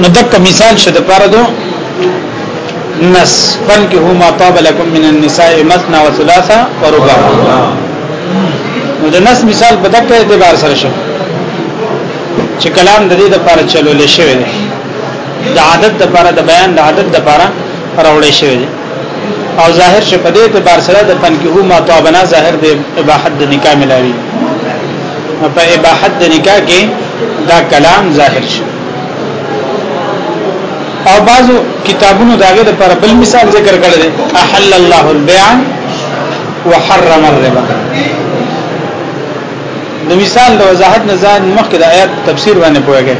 نو دک مثال شته پر دو نس فن کې هما طاب لكم من النساء مثنى وثلاثه ورباع نو د نس مثال په دک اعتبار سره شو چې کلام د دې د پر چلول شوی دی د عادت د پر د بیان د عادت د پر راوړې شوی دی او ظاهر شه په دې اعتبار سره د فنکه ما طابنا ظاهر د اباحت د نکاح ملاوي په اباحت د نکاح کې دا کلام ظاهر شي او بعضو کتابونو داغه د پر بل مثال ذکر کړل دي احل الله البيع وحرم الربا د مثال د وضاحت نه ځان مخکې د آیات تفسیر باندې پوهیږي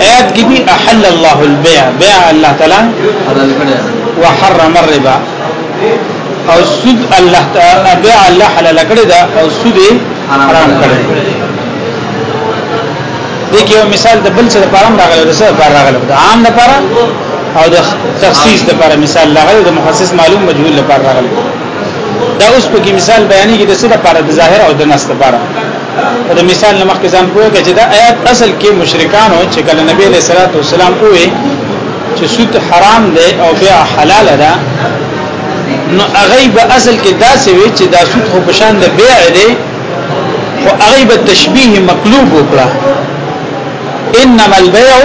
آیات کې دي احل الله البيع بيع الله تعالی حلال کړی وحرم الربا او سود الله تعالی بيع الله حلال کړی دا او سود حرام کړی دي کې مثال د بل څه لپاره راغلی د څه لپاره راغلی د عام لپاره او د تخصیص لپاره مثال راغلی د مخصص معلوم مجهول لپاره راغلی دا اوس په کې مثال بیانې کې د څه لپاره د ظاهر او د نص لپاره د مثال نمخ کې ځان پوهه چې دا آیات اصل کې مشرکانو چې کله نبی له صلوات و سلام کوی چې سود حرام دی او بیا حلال ده نو هغه به اصل کې دا سوي چې دا سود خو پشان د بیع دی خو هغه به تشبیه مقلوب وکړه انما البيع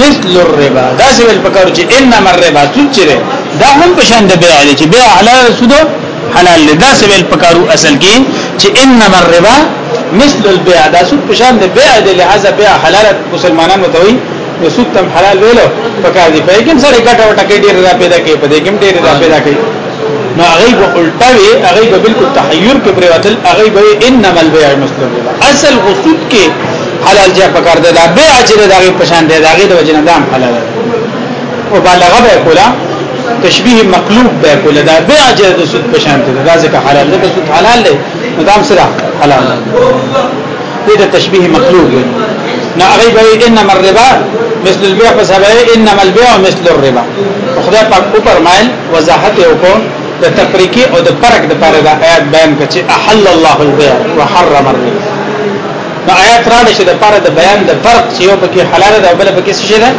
مثل الربا دا سوي په کار چې انما الربا سود چې دا هم پشان د بیع دی چې بیع حلال سود حلال دی دا سویل پکارو اصل کې چې انما الربا مثل البيع دا سود پشان دی بيع دی لہذا بيع حلال مسلمانانو ته وي نو سود تم حلال ویلو پکار دی په کوم سره ګټه وټه کې ډیر را پیدا کوي په دې کې ډیر را پیدا کوي نو هغه به الټا وي هغه به بالکل تحیر کې پریوتل هغه به انما البيع مثل الربا اصل غصود کې حلال جا پکار دی دا بيع چې دا غي پشان دی دا غي د وجنه دام حلال او بالغه به کولا تشبیه مقلوب به کوله دا به اجر د سود په شان ته دا ځکه حلال ده سود حلال دی نو دا سره حلال دی دا تشبیه مقلوب دی نه هغه به انما الربا مثل البيع فسبه انما البيع مثل الربا خدای پاک په فرمایل وضاحت یو کو د تفریقی او د فرق د پاره د آیات بیان کړي چې احل الله البيع وحرم الربا نو آیات را نشي د پاره د بیان د فرق چې یو پکې حلال ده او بل پکې څه ده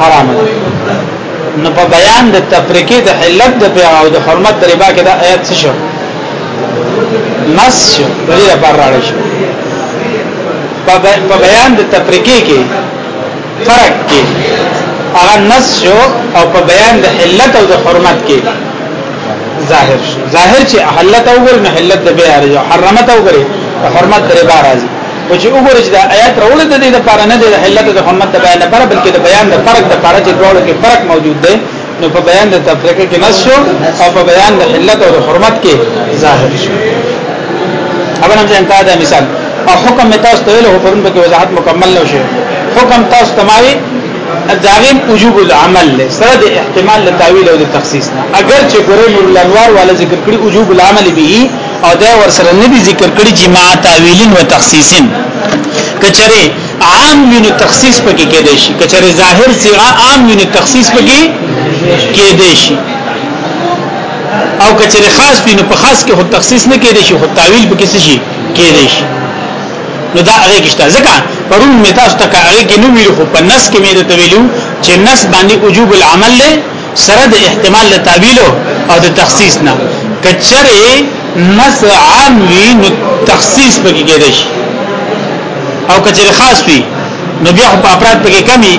حرام ده نو په بیان د تفریقې د علت د بیا او د حرمت د ربا کې دا آیت څه شو نص شو دې لپاره راړی شو په بیان د تفریقې کې فرق کې هغه نص شو او په بیان د علت او د حرمت کې ظاهر شو ظاهر چې علت او ګل نه علت د بیا راځي حرمت او ګل حرمت د ربا راځي او چې وګورئ چې دا آیات راوړل د دې لپاره نه دی د حلت د حرمت د بیان لپاره بلکې د بیان د فرق د لپاره چې ډول کې فرق موجود دی نو په بیان د تفریقه کې نص شو او په بیان د حلت او د حرمت کې ظاهر شو اوبن هم ځانته دا مثال او حکم تاسو ته له پرون په وضاحت مکمل نو شي حکم تاسو تماري داغیم وجوب العمل له سره د احتمال له تعویل او د تخصیص نه اگر چې ګورې نور الانوار والا ذکر کړی وجوب العمل به او دا ورسره نه دي ذکر کړی چې ما تعویلین و تخصیصین کچره عام وینو تخصیص پکې کې دی شي کچره ظاهر صيغه عام وینو تخصیص پکې کې دی شي او کچره خاص وینو په خاص کې خو تخصیص نه کې دی شي خو تعویل پکې څه شي کې دی شي نو دا هغه کېشته ځکه پرون می تاسو ته هغه کې نو ویلو خو په نس کې مې ته ویلو چې نس باندې وجوب العمل له سره د احتمال له تعویل او د تخصیص نه کچره نص عام وی نو تخصیص پکې کېدای شي او کچره خاص وی نو بیا په افراد پکې کمی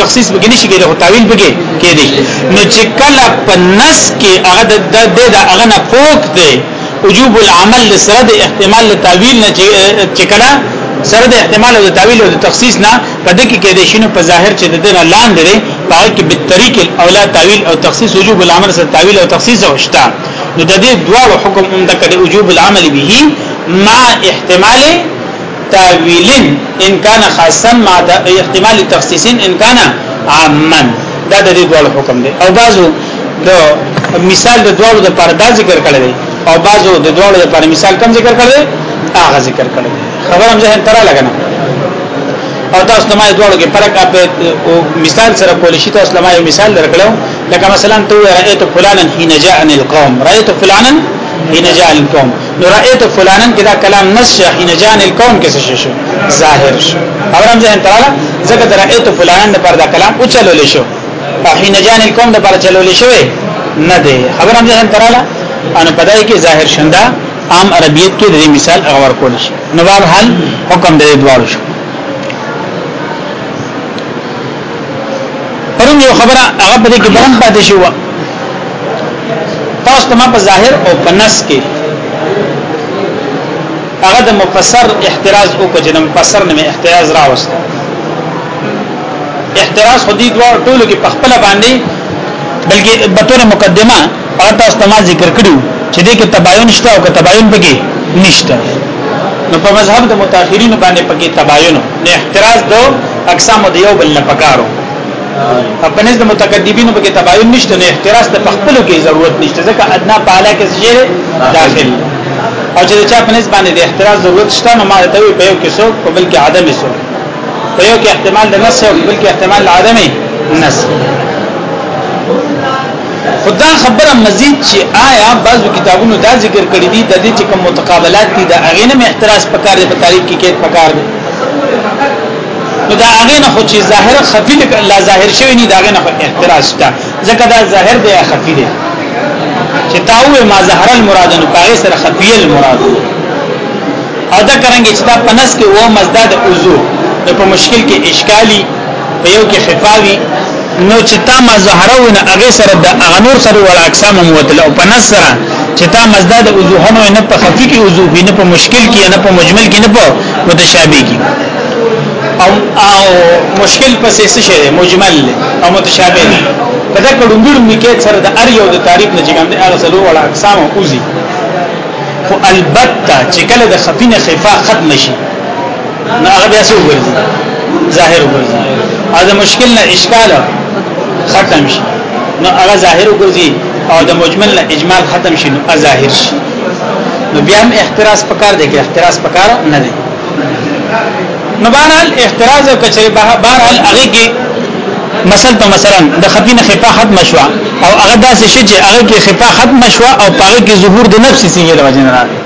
تخصیص پکې نشي کېدای او تعویل پکې کېدای نو چې کله په نص کې هغه د د د هغه نه فوق دی وجوب العمل سره د احتمال تعویل نه چې کله سره د احتمال او د تعویل او د تخصیص نه په دې کې کې د شینو په ظاهر چې د دنه لاندې دی پای کې به طریق الاولا تعویل او تخصیص وجوب الامر سره تعویل او تخصیص وشتا نو د دې دواړو حکم هم د کده وجوب العمل به مع احتمال تعویل ان کان خاصا مع احتمال تخصیص ان کان عاما دا د دې دواړو حکم دی او بعضو د مثال د دواړو د پر دا ذکر کړل او بعضو د دواړو د پر مثال کم ذکر کړل هغه ذکر کړل خبرم ذهن ترا لګنه او تاسو ما دوړو کې فرق اپ او مثال سره کول شي تاسو ما یو مثال درکړم لکه مثلا تو رأيت فلانا حين جاء القوم رأيت فلانا حين جاء القوم نو رأيت فلانا کدا کلام نس حين جاء القوم کې څه شو ظاهر شو اورم ځین تراله ځکه رأيت فلانا د پر دا کلام او چلول شو حين جاء القوم د پر چلول شو نه دی خبرم ځین تراله ان پدای کې ظاهر شنده عام عربیت کې د مثال هغه ورکول شي نو بهر حال حکم د دوار شو پرون یو خبره هغه په دې کې برم پاتې شو تاسو ته په ظاهر او په نس کې هغه د مفسر احتراز او کو جنم مفسر نه احتراز راوست احتراز خو دې دوه ټولو کې په خپل باندې بلکې بطور مقدمه هغه تاسو ته ما ذکر کړو چې دې کې تباین شته او که تباین پکې نشته نو په مذهب د متأخرین باندې پکې تباین نه احتراز دو اقسام د یو بل نه پکارو په نس د متقدمین پکې تباین نشته نه احتراز ته خپل کې ضرورت نشته ځکه ادنا په اعلی کې شی داخل او چې چا په نس باندې د احتراز ضرورت شته نو ما ته وی په یو کې سو په بل کې عدم سو په یو کې احتمال د نس او بل کې احتمال عدم نس خدا خبره مزید چې آیا بعضو کتابونو دا ذکر کړی دي د دې چې کوم متقابلات دي دا اغه نه احتراز پکار دی په تاریخ کې کې پکار دی نو دا هغه نه خو چې ظاهر خفي د الله ظاهر شوی نه دا هغه نه اعتراض شته ځکه دا ظاهر دی خفي دی چې تاوه ما ظاهر المراد نو پاره سره خفي المراد او دا کرانګي چې دا پنس کې و مزداد عضو په مشکل کې اشکالی په یو کې خفاوی نو چې تا ما زهرونه هغه سره د اغنور سره ول اقسام موتل او په نصر چې تا مزدا د وضوحنو نه په خفي کې وضو نه په مشکل کې نه په مجمل کې نه په متشابه کې او او مشکل پسې څه شي مجمل او متشابه نه په دا کډومبیر میکې سره د ار یو د تعریف نه جګم د هغه سلو ولا اقسام اوزي خو البته چې کله د خفینه خفا ختم شي نه هغه بیا څه وګرځي ظاهر وګرځي او د مشکل نه اشکال ختم شي نو هغه ظاهر وګرځي او د مجمل نه اجمال ختم شي نو ظاهر شي نو بیا هم احتراز پکار دی که احتراز پکار نه دی نو بهرحال احتراز او کچره بهرحال هغه کې مثلا ته مثلا د خپینه خفا ختم شوا او هغه داسې شي چې هغه کې خفا ختم شوا او هغه کې ظهور د نفس سیګه د وجه نه راځي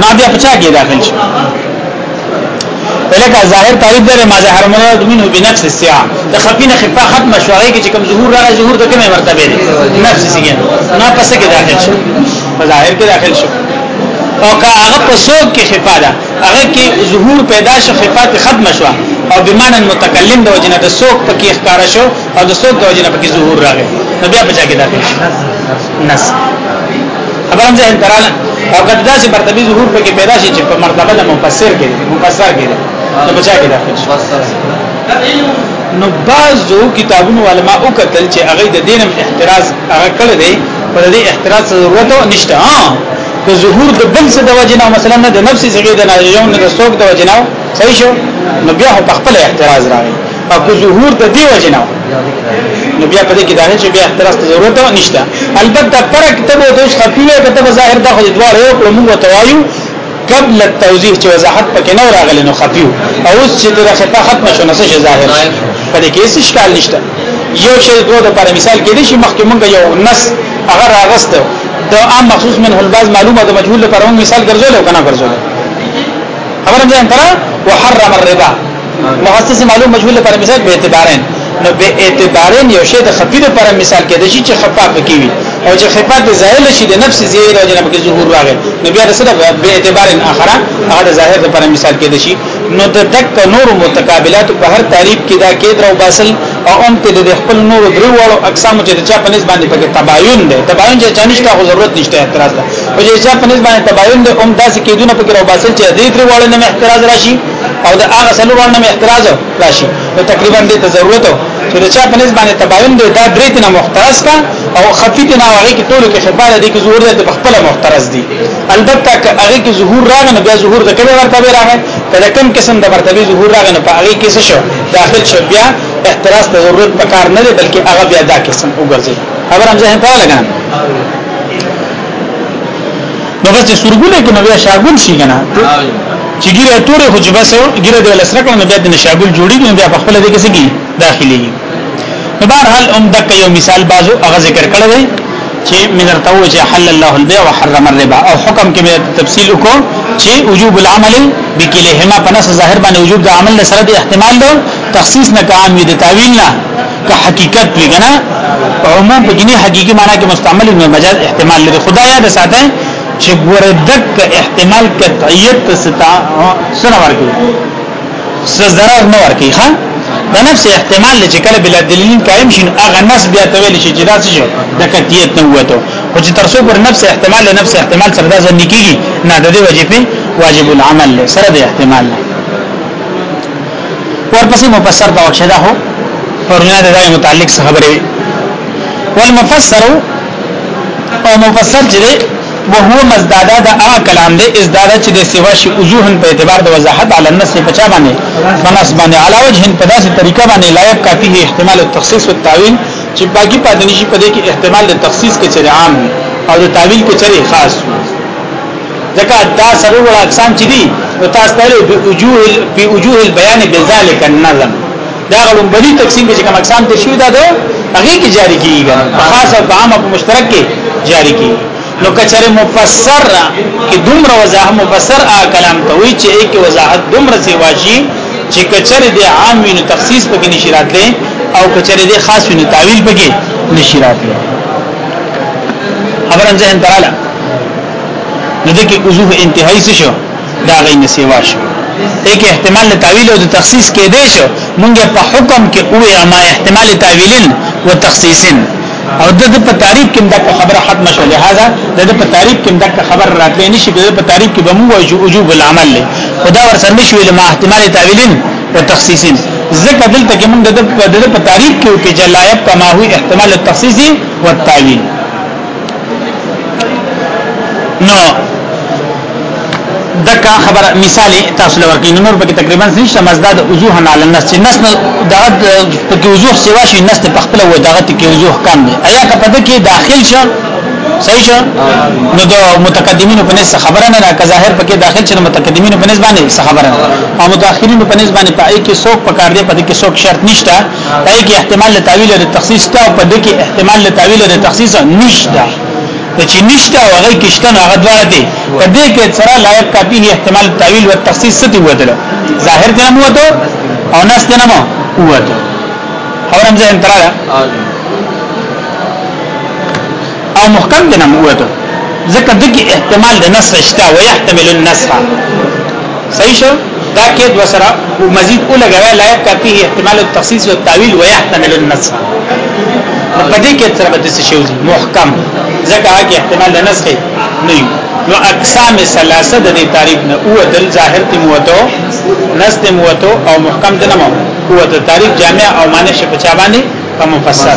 ما بیا پچا کې داخل شي ولکه ظاهر تعریف در ما ظاهر مراد منه بنفس السیاع د خفینه خفه ختم شوړی کې کوم ظهور راغی ظهور د کومه مرتبه دی نفس سیګه نه پس کې داخل شو په ظاهر کې داخل شو او که هغه په سوق کې خفه ده هغه کې ظهور پیدا شو خفه ختم شو او بمانن متکلم د وجنه د سوق پکې ښکارا شو او د سوق د وجنه پکې ظهور راغی نو بیا بچا کې داخل شو نس خبرم ځه انترال او کله داسې مرتبه ظهور پکې پیدا شي چې په مرتبه د مفسر کې مفسر کې نو بچا کې داخل شي نو بعضو کتابونو علما او قتل چې هغه د دینم احتراز هغه کړی دی پر دې احتراز ضرورت نشته ها که ظهور د بل څه د وجنه مثلا د نفس څخه د ناجیون د سوق د وجنه صحیح شو نو بیا په خپل احتراز راغی او که ظهور د دې وجه نه نو بیا په دې کې دانه چې بیا احتراز ته ضرورت نشته البته فرق ته به دوی خفي وي کته به ظاهر ته خو دوه یو کړو موږ توایو قبل التوضیح چې وضاحت پکې نه راغلی نو خفي او اوس چې د خفه ختم شو نو څه ظاهر په دې کې هیڅ اشکال نشته یو شی دوه د پر مثال کې دي چې مخکې موږ یو نس هغه راغسته د عام مخصوص من الباز معلومه د مجهول لپاره مثال ګرځول او کنه ګرځول خبره ده انتره وحرم الربا محسس معلوم مجهول لپاره مثال به اعتبارین نو به اعتبارین یو شی د خفی لپاره مثال کې د شي چې خفاف کې وي او چې خفاف د ظاهر شي د نفس زیر او جنب کې ظهور راغی نو بیا سره به اعتبارین اخره هغه د ظاهر لپاره مثال کې د شي نو د دک نور متقابلات په هر تعریف کې دا کې درو باسل او ان کې د خپل نور درو والو اقسام چې د چا په نسبت باندې پکې تباین دی تباین چې چانش ته ضرورت نشته اعتراض ده او چې چا په نسبت باندې تباین دی هم داسې کېدونه پکې راو باسل چې د درو والو نه اعتراض راشي او د هغه سلور نه احتراز راشي نو تقریبا دې ته ضرورت چې د چا په نسبت باندې تباین دی دا درې تنه مخترس کا او خفیت نه هغه کې ټول کې خبره دي کې ظهور دې په خپل مخترس دي البته که هغه کې ظهور راغی نو بیا ظهور د کومه مرتبه راغی کله کوم قسم د مرتبه ظهور راغی نو په هغه کې څه شو داخل شو بیا احتراز ته ضرورت پکار نه دی بلکې هغه بیا دا قسم وګرځي خبر هم ځه ته لګان نو بس چې سورګونه کې نو بیا شاګون شي کنه چې ګیره تورې خو چې بس ګیره د لسره کړه نو بیا د شاګون جوړیږي نو بیا په خپل دې کې سګي داخلي نو بهر حال ام دک یو مثال بازو هغه ذکر کړل دی چې مدرته و چې حل الله البيع وحرم الربا او حکم کې به تفصیل کو چې وجوب العمل بکلهما پنس ظاهر باندې وجوب د عمل سره د احتمال دو تخصیص نه کام دي تعویل نه که حقیقت وی کنه عموم په جنې حقيقي معنی کې مستعمل نه مجاز احتمال لري خدایا د ساته چې ګوره دک احتمال قطعیت ستا سره ورکی سزرار نه ورکی ها د نفس احتمال چې کله بلا دلیل قائم شین اغه نس بیا ته ویل شي چې دا څه د قطعیت نه وته خو چې تر څو پر نفس احتمال له نفس احتمال سره دا ځنې کیږي نه د دې وجې په واجب العمل سره د احتمال نه ورپسې مفسر ته ورشه ده پرونه د دې متعلق خبره وي والمفسر او مفسر چې وهو مزدادا د هغه کلام دی ازدادا چې د سیوا شی وضوحن په اعتبار د وضاحت علی النص په چا باندې فنص باندې علا وجه په داسې طریقه باندې لایق کافی احتمال التخصیص والتاویل چې باقی پاتې نشي په دې کې احتمال د تخصیص کې چره عام او د تاویل کې چره خاص وي ځکه دا سرور اقسام چې دي نو تاسو ته په وجوه په وجوه البيان بذلك النظم دا غلون بلی تقسیم چې کوم اقسام ته شوی دا ده هغه کې جاری کیږي په خاص او عام او مشترک کې جاری کیږي نو کچره مفسر کې دومره وضاحت مفسر آ کلام ته وی چې کې وضاحت دومره سی واجی چې کچره د عام وینو تخصیص پکې نشی راتلې او کچره د خاص وینو تعویل پکې نشی راتلې خبرم ذهن تراله نو د کې عضو انتهایی څه شو دا غي نسیوا شو یک احتمال تعویل او تخصیص کې دی شو مونږ په حکم کې او ما احتمال تعویلن و تخصیصن او د په تعریف کې دغه خبره ختم شو لہذا د په تعریف کې دغه خبر راتلې نشي د په تعریف کې به موږ وجوب العمل له خدا ورسره نشو له احتمال تعویلین او تخصیصین ځکه دلته کې موږ د په تعریف کې کې جلایب کما هو احتمال التخصیص او التعویل نو دغه خبره مثال تاسو لور کې نور به تقریبا نشته مزدا د وضوح نه علي نس نس دغه په کې وضوح سیوا شي نس په خپل و دغه کې وضوح کم دی ایا کپد کې داخل شه صحیح شه نو د متقدمینو په نس خبره نه راکه ظاهر پکې داخل شه متقدمینو په نس باندې خبره او متأخرینو په نس باندې پای کې څوک پکار دی پد کې څوک شرط نشته پای کې احتمال له تعویل او تخصیص ته په دې کې احتمال له تعویل او تخصیص نشته ته چې نشته او هغه کې شته هغه دواړه دي په دې کې سره لایق کاپی احتمال تعویل او تخصیص ستې وته ظاهر ته نه وته او نس ته نه وته اورم زه انترا او محکم ته نه وته ځکه دغه احتمال د نص شته او يحتمل النص صحیح شو دا کې د وسره او مزید ولګوي لا يبقى فيه احتمال التخصيص والتاويل ويحتمل النسخ په دې کې تر به څه شي محکم ځکه هغه احتمال د نسخ نه وي نو اقسام ثلاثه د دې تعریف نه او دل ظاهر ته موته نسخ موته او محکم د نه موته تعریف جامع او معنی شپه چا باندې په مفسر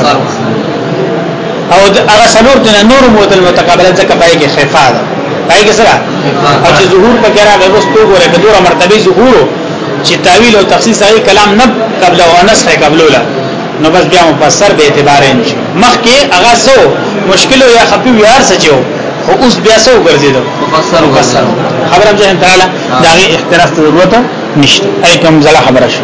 او هغه سلور د نور مو د متقابل ځکه پای کې خفا ده پای کې سره او چې ظهور په ګرا به وستو ګوره د دوه مرتبه ظهور چې تعویل او تخصیص هغه کلام نه قبل او انس هي قبل ولا نو بس بیا مفسر به اعتبار نه شي مخکې هغه سو مشکل او یا خفي ویار سچو خو اوس بیا سو ګرځیدو مفسر مفسر خبرم ځه تعالی دا اختلاف ضرورت نشته اي کوم ځله خبره شو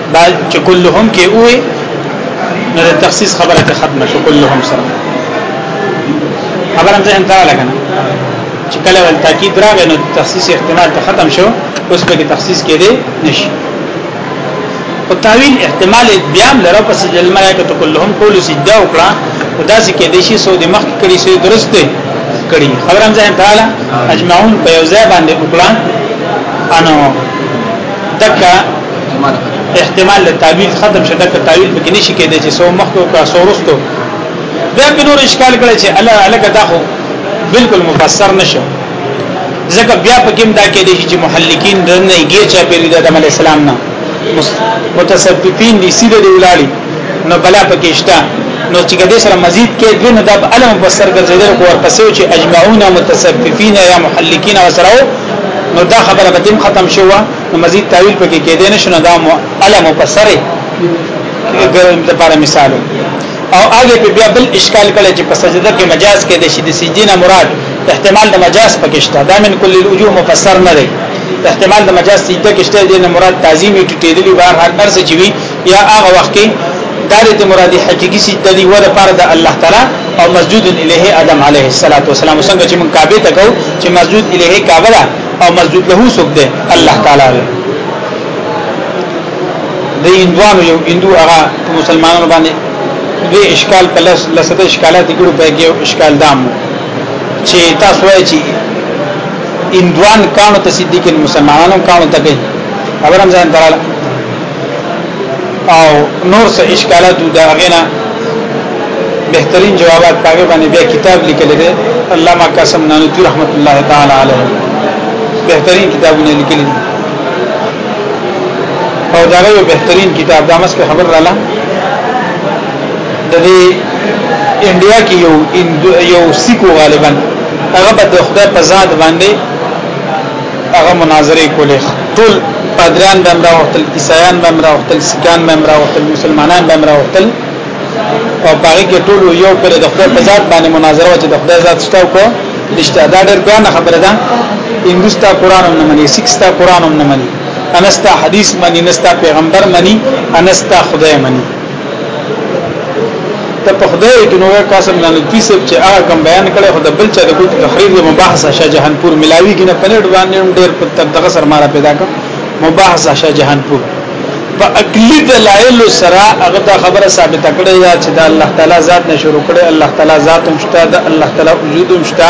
دا چې كلهم کې وې نو د تخصیص خبره ته ختمه شو كلهم سره خبره ځین ته لګنه چې کله ول تاکید راغی نو تخصیص احتمال ته ختم شو اوس به تخصیص کې دی نشي او تعویل احتمال بیا لره پس جل ملائکه كلهم کول سجده وکړه او دا ځکه د شي سو د مخ کړي سو درست دی کړي خبرم ځان تعالی اجمعون په یو ځای باندې وکړه انو دکا احتمال د تعویل ختم شته که تعویل پکې نشي کېدای چې سو مخکو کا سو ورستو بیا په نور اشکال کړي چې الله الګ دا خو بالکل مفسر نشو ځکه بیا پکې دا کې دي چې محلقین درنه یې چا پیری د آدم علی السلام نه متسببین دي سیده دی ولاړی نو بلا پکې شته نو چې کده سره مزید کې دوی نه د علم مفسر ګرځیدل کو ورپسې چې اجمعون متسببین یا محلقین او سره نو دا خبره به ختم شوه مزید تعویل پکې کې دي نشو نه دا علم په سره ګرم د لپاره مثال او هغه په بیا بل اشکال کړي چې په سجده کې مجاز کې د شې د سجدینه مراد احتمال د مجاز پکې شته دا من کل الوجوه مفسر نه دی احتمال د مجاز سجده کې شته د مراد تعظیم ټټېدلی بهر هر څه چې وي یا هغه وخت کې دارت مرادی حقیقی سجده دی ور پر د الله تعالی او مسجود الیه ادم علیه السلام څنګه چې من کعبه ته کو چې مسجود الیه کعبه او مسجد له څوک دی الله تعالی دی د هندوانو یو هندو هغه مسلمانانو باندې د اشکال په لس لسته اشکالات ګړو په کې اشکال دام چې تاسو وایي چې هندوان کانو ته صدیق مسلمانانو کانو ته کوي خبرم ځان دراله او نور څه اشکالات د اغینا بهترین جوابات پاګه باندې بیا کتاب لیکل دي علامه قاسم نانوتي رحمت الله تعالی علیه بهترین کتابونه لیکل دي او دا یو بهترین کتاب دا مس په خبر رااله د دې انډیا کې یو یو سیکو غالبا هغه په خدای په ذات باندې هغه مناظره کولې ټول پادریان به امرا وختل عیسایان به امرا وختل سکان به امرا وختل مسلمانان به امرا وختل او باقي کې ټول یو پر د خپل ذات باندې مناظره و چې د خدای ذات ستو کو نشته دا ډېر ګران خبره ده هندوستا قران هم نه مني سکستا قران هم نه مني انستا حدیث مني نستا پیغمبر مني انستا خدای مني ته په خدای کې نو قاسم نانوتی صاحب چې هغه کم بیان کړي خو د بل چا د کوم تحریر د مباحثه شاه جهانپور ملاوي کې نه پنځه باندې ډېر په دغه سر مارا پیدا کړ مباحثه شاه جهانپور په عقلي دلایل سره هغه دا خبره ثابته کړې چې دا الله تعالی ذات نه شروع کړي الله تعالی ذات هم شته دا الله تعالی وجود هم شته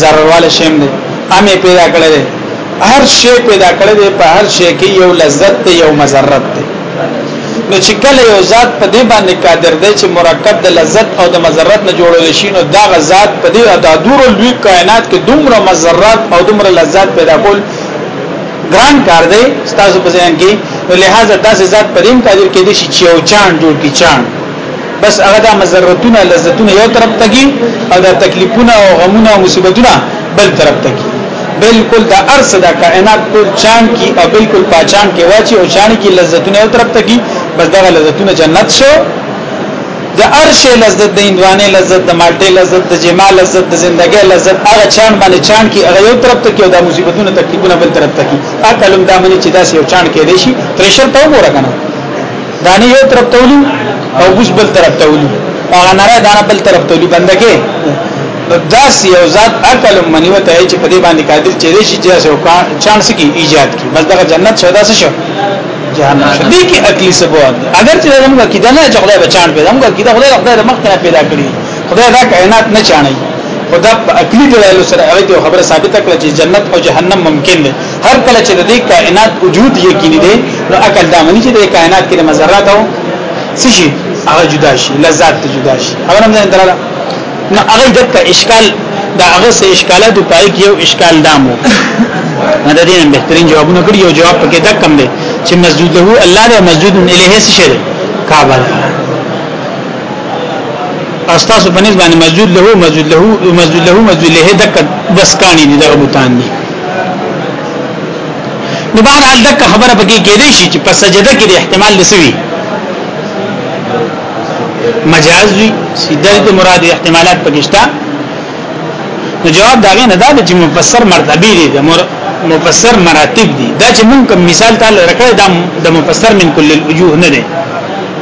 ضررواله شیم دی ام پیدا کړی دی هر شی پیدا کړی دی په هر شی کې یو لذت دی یو مزرت دی نو چې کله یو ذات په دې باندې قادر دی چې مرکب د لذت او د مزرت نه جوړول شي نو دا غزاد په دې ادا دور لوی کائنات کې دومره مزرت او دومره لذت پیدا کول ګران کار دی ستاسو په ځان کې لہذا داسې ذات پریم قادر کې دي چې یو چاند جوړ کی چاند بس هغه د مزرتونه لذتونه یو طرف ته کی او د تکلیفونه او غمونه او مصیبتونه بل طرف ته کی بالکل د ارس د کائنات ټول چان کی او بالکل پاچان کې واچي او چان کی لذتونه یو طرف ته کی بس دغه لذتونه جنت شو د ارش لذت د اندوانه لذت د مالټه لذت د جما لذت د زندګۍ لذت هغه چان باندې چان کی هغه یو طرف ته کې او د مصیبتونو تکلیفونه بل طرف ته کی اکلم دا منی چې دا یو چان کې دی شي ترشر ته وګوره کنه دانه یو طرف ته ولي او بوس بل طرف ته ولي هغه نره دانه بل طرف ته ولي بندګي نو داس یو ذات عقل منی وته چې په دې باندې قادر چې دې شي چې سو کا چانس کی ایجاد کی بس دغه جنت شودا څه شو جهنم شو دې کې عقلی سبب اگر چې موږ کې دنه چې خدای بچان پیدا موږ کې خدای خدای د مخ نه پیدا کړی خدای دا کائنات نه چاني خدا په عقلی دلایل سره هغه خبره ثابته کړه چې جنت او جهنم ممکن دي هر کله چې د دې کائنات وجود یقیني دی نو عقل دا مني چې د کائنات کې د مزرات او څه شي هغه جدا شي لذات ته جدا شي هغه هم ځان دراله نو هغه دغه اشکال دا هغه سه اشکالات پای کې یو اشکال دامو نه د دې بهترین جوابونه کړی یو جواب پکې دا کم دی چې مسجد له الله دی مسجد الیه څه شي کعبه استاسو په نسبت باندې مسجد له مسجد له مسجد له مسجد له دک بس کانی دي دغه بوتان دي نو بهر حال دک خبره پکې کېدې شي چې په سجده کې د احتمال لسوي مجاز وي سیده د مراد احتمالات پکشتا نو جواب دا غي نه دا چې مفسر مرتبه دي د مفسر مراتب دي دا چې مونږ کوم مثال تعالی راکړی دا د مفسر من کل الوجوه نه دی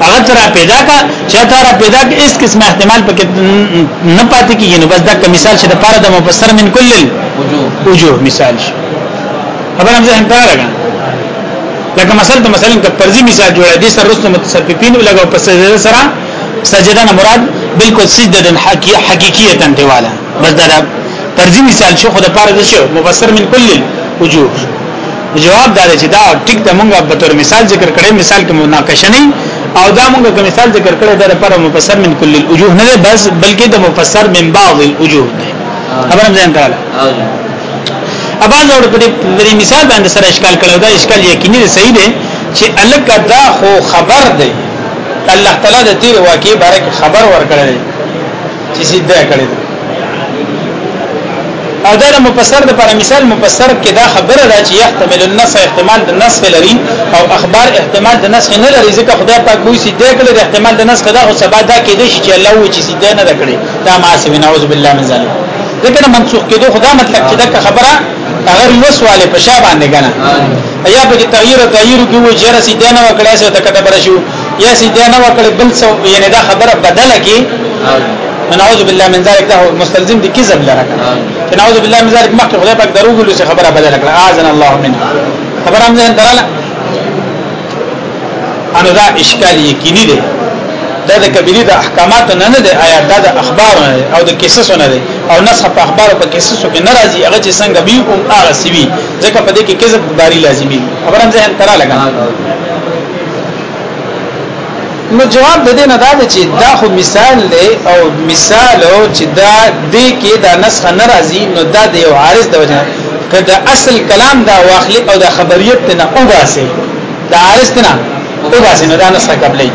هغه تر پیدا کا چې تر پیدا کې اس قسم احتمال پکې نه پاتې کیږي نو بس دا مثال چې د پاره د مفسر من کل وجوه مثال شي خبر هم ځین پاره لګا لکه مثلا ته مثلا که پرځي مثال جوړه دي سر رسو متصففین لګا په سجده سره سجده نه مراد بالکل سجده حقیقیتا دیواله بس دا پرځي مثال شو خو د پاره د شو مفسر من کل وجوه جواب دار چې دا ټیک ته مونږه به تر مثال ذکر کړي مثال کې مناقشه نه او دا مونږه کوم مثال ذکر کړي دا لپاره مفسر من کل الوجوه نه بس بلکې د مفسر من بعض الوجوه دی خبرم ځان تعالی اباز اور په دې مثال باندې سره اشکال کړو دا اشکال یقیني دی صحیح دی چې الک دا خو خبر دی الله تعالی د تیر واقعي باره خبر ورکړي چې سیده کړی او دا مفسر د پر مثال مفسر کې دا خبره ده چې يحتمل النص احتمال د نص لري او اخبار احتمال د نص نه لري ځکه خدای پاک وایي چې دا کله د احتمال د نص کدا خو سبا دا کې دي چې الله و چې سیده نه کړی دا ما سي نعوذ بالله من ذلک ځکه منسوخ کېدو خدا مطلب چې دا خبره هغه وسواله په شابه باندې کنه یا به تغییر تغییر کې و چې رسیدنه وکړای سي ته کته پر شو یا سیدا نه وکړ بل څو یعنی دا خبره بدله کی نعوذ بالله من ذلک ته مستلزم دي کذب لره نعوذ بالله من ذلک مخکې خدای پاک درو ګلو څخه خبره بدله کړه اذن الله من خبره هم ځین دراله انو دا اشکال یقیني دی دا د کبیری د احکامات نه نه دی آیا دا د اخبار نه او د قصص نه دی او نسخ په اخبار او په قصص کې ناراضي هغه چې څنګه بي او هغه سوي ځکه په دې کې کذب باری لازمي خبره هم ځین دراله نو جواب د دې نه دا چې دا خو مثال دی او مثال او چې دا دې کې دا نسخ نه راځي نو دا د یو عارض د وجه کله اصل کلام دا واخلي او دا خبریت نه اوباسي دا عارض نه اوباسي نو دا نسخ قبلې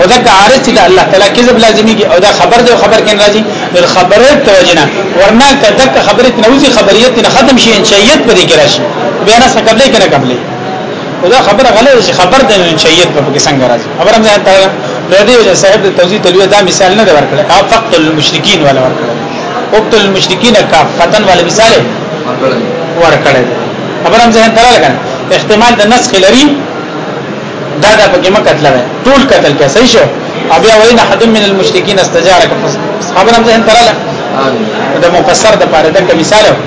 او دا عارض چې الله تعالی کذب لازمي او دا خبر دی خبر کې راځي نو خبریت د وجه نه ورنه کله خبریت نه وځي خبریت نه ختم شي انشائیت پرې کې راشي بیا نسخ قبلې کې نه قبلې دا خبره غلطه ده چې خبر د شریعت په کې څنګه راځي خبره مې ته د دې صاحب د توضیح تلوي دا مثال نه دی ورکړل او فقط المشرکین ولا ورکړل وقت المشرکین کا فتن ولا مثال ورکړل خبره مې ته لګنه احتمال د نسخ لري دا دا پکې ما قتل وای ټول قتل کې صحیح شو او بیا وای نه حد من المشرکین استجارک خبره مې ته لګنه د مفسر د پاره د مثال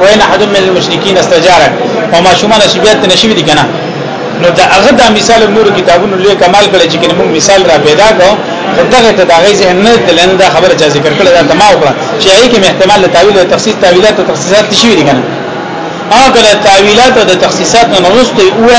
وین احد من المشرکین استجارک او ما شوما نشبیات نشوی دي کنه نو دا هغه دا مثال نور کتابونو لوی کمال کړی چې موږ مثال را پیدا کړو دغه ته دغه ذهن نه تلنه دا خبره چې ذکر کړل دا تمام وکړه چې هغه کې احتمال تعویل او تخصیص تعویلات او تخصیصات شي دي کنه هغه تعویلات او تخصیصات نه نوستي اوه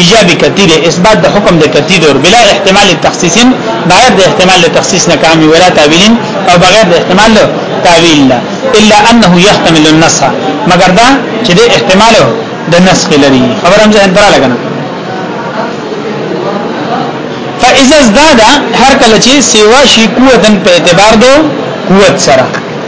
ایجاب کتی دی اثبات د حکم د کتی دور بلا احتمال تخصیص بغیر د احتمال تخصیص نه کامی ولا تعویل او بغیر د احتمال تعویل نه الا انه يحتمل النص مگر دا چې د احتمال د نسخ لري خبر هم ځان درا لګنه فاذا ازداد هر کله چې سیوا شي قوتن په اعتبار دو قوت سره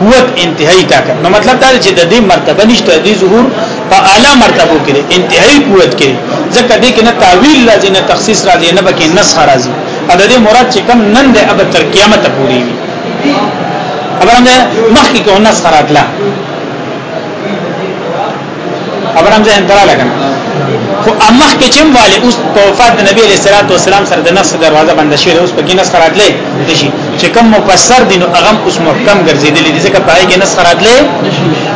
قوت انتهایی طاقت نو مطلب دا چې د دې مرتبه نشته د ظهور په اعلی مرتبه کې انتهایی قوت کې ځکه دې کې نه تعویل راځي نه تخصیص راځي نه بکې نسخ راځي او د دې مراد چې کم نن د اب تر قیامت پورې وي خبره مخکې کې نسخ راتله خبرم ځه انترا لګنه خو امخ کې چم والي اوس په وفات د نبی عليه الصلاه والسلام سره د نفس دروازه بند شي اوس په کې نس خراتلې نشي چې کوم مفسر دین او اغم اوس محکم ګرځیدلی دي ځکه پای کې نس خراتلې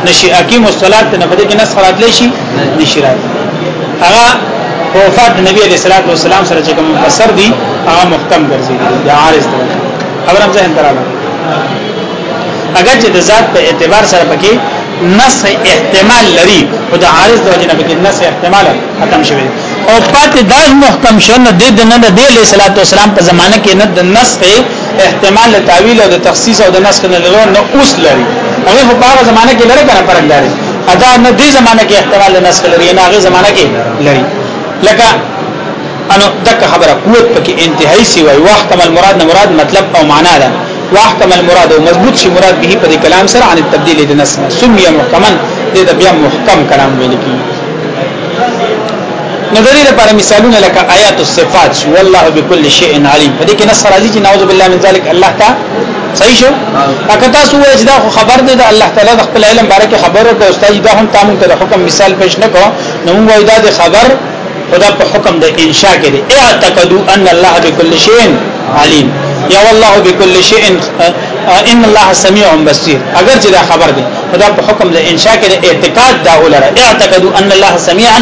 نشي اقیم الصلاه نه بده کې نس خراتلې شي نشي راځي هغه په وفات د نبی عليه الصلاه والسلام سره چې کوم مفسر دي هغه محکم ګرځیدلی دی عارض دی خبرم ځه انترا لګنه اگر چې د ذات په اعتبار سره پکې نس احتمال لري او د عارض د وجه نه پکې نس احتمال ختم شوی او پاتې دا محکم شنه د دې نه د علی صلوات والسلام په زمانه کې نه د نس احتمال د تعویل او د تخصیص او د نس کنه لرو نه اوس لري هغه په هغه زمانه کې لري کنه پرګ لري ادا نه دې زمانه کې احتمال د نس لري نه هغه زمانه کې لري لکه انو دک خبره قوت پکې انتهایی سی وای وخت مل مراد نه مراد مطلب او معنا ده واحکم المراد او مضبوط شي مراد به په کلام سره عن التبديل د نص سمي محکما د بیا محکم کلام ویل کی نو د دې لپاره مثالونه لکه آیات الصفات شو والله بكل شيء عليم په دې کې نص راځي چې نعوذ بالله من ذلک الله تا صحیح شو اګه تاسو وایئ دا خو خبر دی د الله تعالی د خپل علم باره کې خبره ده استاد دا هم تاسو ته حکم مثال پېښ نکو نو موږ دا د خبر خدا په حکم د انشاء کې دی اعتقدوا ان الله بكل شيء عليم یا والله بكل شيء ان الله سميع بصير اگر چې دا خبر دی خدا په حکم د انشاء کې دی اعتقاد دا ولره اعتقدوا ان الله سميعا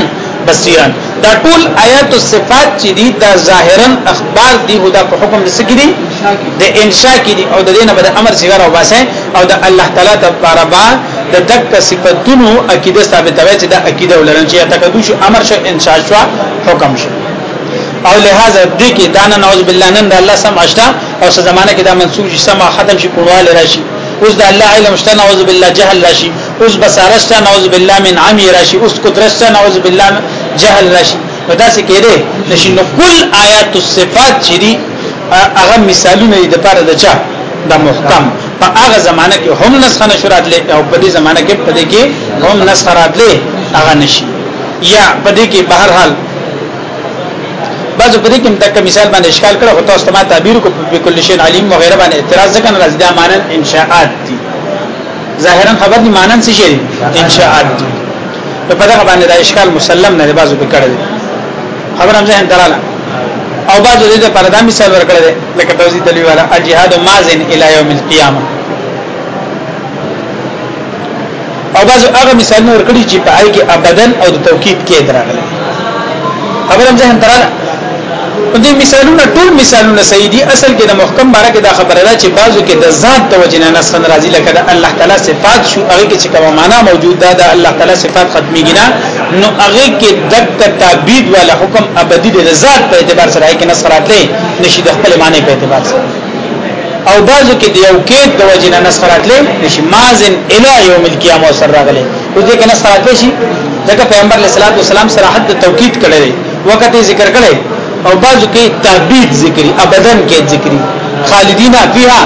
بصيرا دا ټول آیات او صفات چې دي دا ظاهرا اخبار دي خدا په حکم د سګي دي د انشاء کې دي او د دینه بر امر صغیر او باسه او د الله تعالی تبارک د دک صفاتونو عقیده ثابتوي چې دا عقیده ولرن چې اعتقاد شو امر شو انشاء شو حکم شو او لہذا دې کې دانه نعوذ بالله نن د الله سم اشتا او څه زمانہ کې دا منسوخ شي سم ختم شي پړوال راشي اوس د الله علم شته نعوذ بالله جهل راشي اوس بصارشته نعوذ بالله من عمي راشي اوس قدرت شته نعوذ بالله جهل راشي په داسې کې ده نشي نو کل آیات الصفات چې دي هغه مثالونه دي د پاره د چا د محکم په هغه زمانہ کې هم نسخه نشرات لې او په دې زمانہ کې په دې کې هم نسخه رات لې هغه نشي یا په دې کې بهر حال بعضو په دې کې تک مثال باندې اشکال کړه او تاسو ته تعبیر کو په کل شی علیم وغیرہ باندې اعتراض ځکه نه راځي دا مانن انشاءات دي ظاهرا خبر دي مانن څه شي انشاءات دي نو په دغه باندې دا اشکال مسلم نه دی بازو کې کړل خبر هم ځین دراله او بازو دې په پردا مثال ورکړل لکه توزی تلوی والا الجهاد مازن الی یوم القیامه او بازو هغه مثال نور کړی چې په آی کې ابدن او د توکید کې دراغله خبر هم ځین دراله نو دې مثالونه ټول مثالونه صحیح دي اصل کې د محکم باره کې دا خبره ده چې بعضو کې د ذات د وجنه نه سن راضي لکه د الله تعالی صفات شو هغه کې چې کومه معنا موجود ده د الله تعالی صفات ختميږي نه نو هغه کې دک تعبید ولا حکم ابدي د ذات په اعتبار سره کې نه سرات لې نشي د خپل معنی په اعتبار سره او بعضو کې د یو کې د وجنه نه سرات لې نشي مازن الی یوم القیامه سره راغلي او دې کې نه سرات شي ځکه پیغمبر علیه السلام صراحت د توکید کړی وخت ذکر کړي او بعضو کې تعبید ذکري ابدا کې ذکري خالدین فیها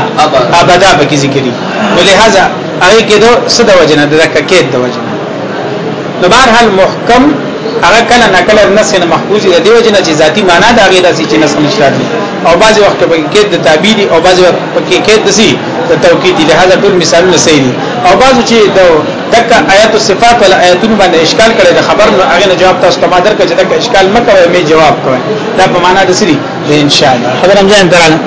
ابدا به کې ذکري ولهذا هغه کې دو صد وجنه د کېد د وجنه نو بهر حال محکم هغه کله نکله نس نه محفوظ دی دیو جن چې ذاتی معنا دا غیر داسي چې نس نشته او بعضی وخت په کې د تعبیر او بعضی وخت په کې کې دسی د توکید لهدا ټول مثالونه صحیح دي او بعضو چې د دغه آیات صفات ول آیاتونه باندې اشکال کړي د خبر نو هغه جواب تاسو ته مادر کړي دغه اشکال مکوي می جواب کوي دا په معنا د سری دی ان شاء الله خبر هم ځان دراله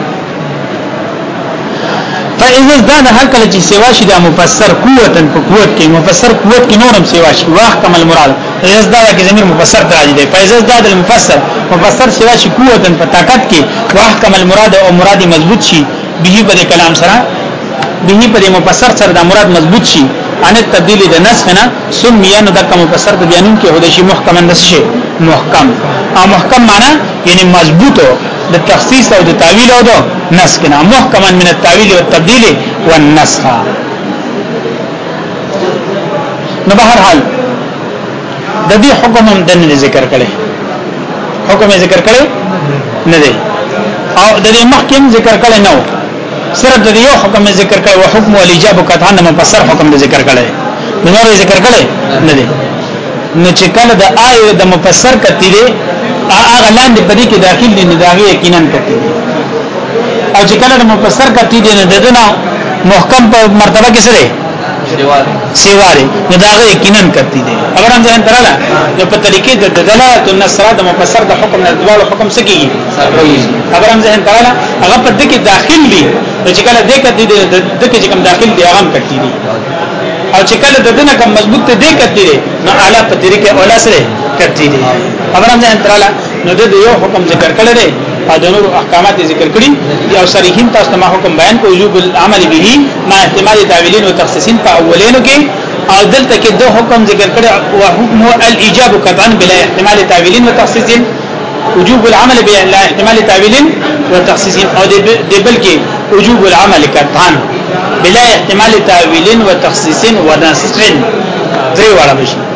فاذا زاد هر کله چې سیوا شي د مفسر قوتن په قوت کې مفسر قوت کې نورم سیوا شي واخ کمل مراد فاذا زاد کې زمير مفسر ته راځي دی فاذا زاد المفسر مفسر سیوا شي قوتن په طاقت کې واخ کمل مراد او مراد مضبوط شي به په کلام سره به په مفسر سره د مراد مضبوط شي ان تبدیل د نسخ نه سمیا نو د کوم مفسر د بیانون کې هدا شي محکم نسخ شي محکم او محکم معنا یعنی مضبوط د تخصیص او د تعویل او د نسخ نه محکم من التعویل والتبدیل والنسخ نو بهر حال د دې حکم هم د نه ذکر کړي حکم ذکر کړي نه دی او د دې محکم ذکر کړي نه صرف د یو حکم ذکر کړي او حکم الیجاب کته نه مفسر حکم ذکر کړي نور ذکر کړي نه دی نو چې کله د آی د مفسر کتی دی هغه لاندې پدې کې داخل دي نه داغه یقینا کتی دی او چې کله د مفسر کتی دی نه ددنه محکم په مرتبه کې سره سیواره نو دا غي کینن کتی دی خبر هم ځان تراله نو په طریقې د دلالت النصر د مفسر د حکم نه دوه حکم سکی خبر هم ځان تراله هغه په دې کې داخل دي چې کله دې کتی دی د کې کوم داخل دی هغه کتی دی او چې کله د دنه کوم مضبوط دی کتی دی نو اعلی په طریقې اوله سره کتی دی خبر هم ځان تراله نو د یو حکم ذکر کړی دی او د نور احکامات ذکر کړی دی او صریحین تاسو ته ما حکم بیان کو یوب العمل به ما احتمال تعویلین او تخصیصین په اولینو کې او دلته کې دو حکم ذکر کړی او حکم الاجاب قطعا بلا احتمال تعویلین او تخصیصین وجوب العمل بلا احتمال تعویلین او تخصیصین او د بل کې وجوب العمل قطعا بلا احتمال تعویلین او تخصیصین و نصرین درې واړه بشي